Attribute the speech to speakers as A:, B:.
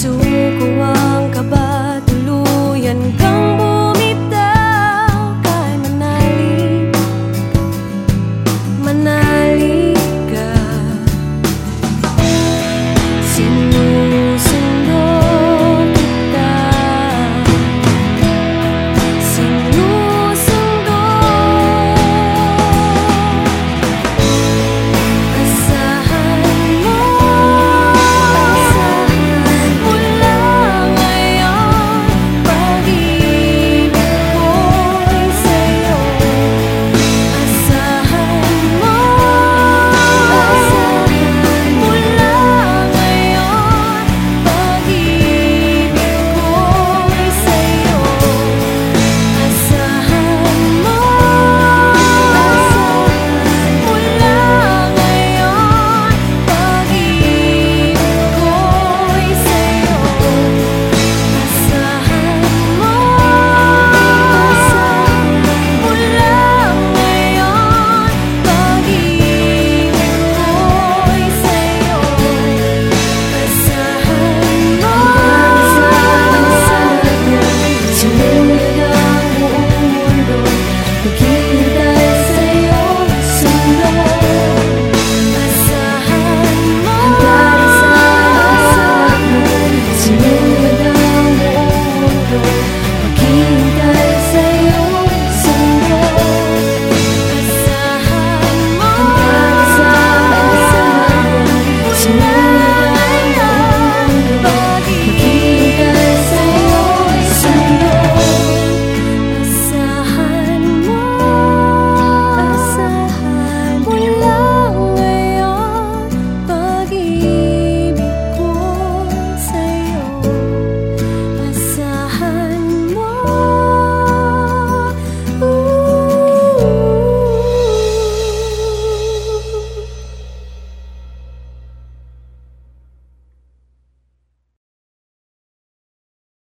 A: So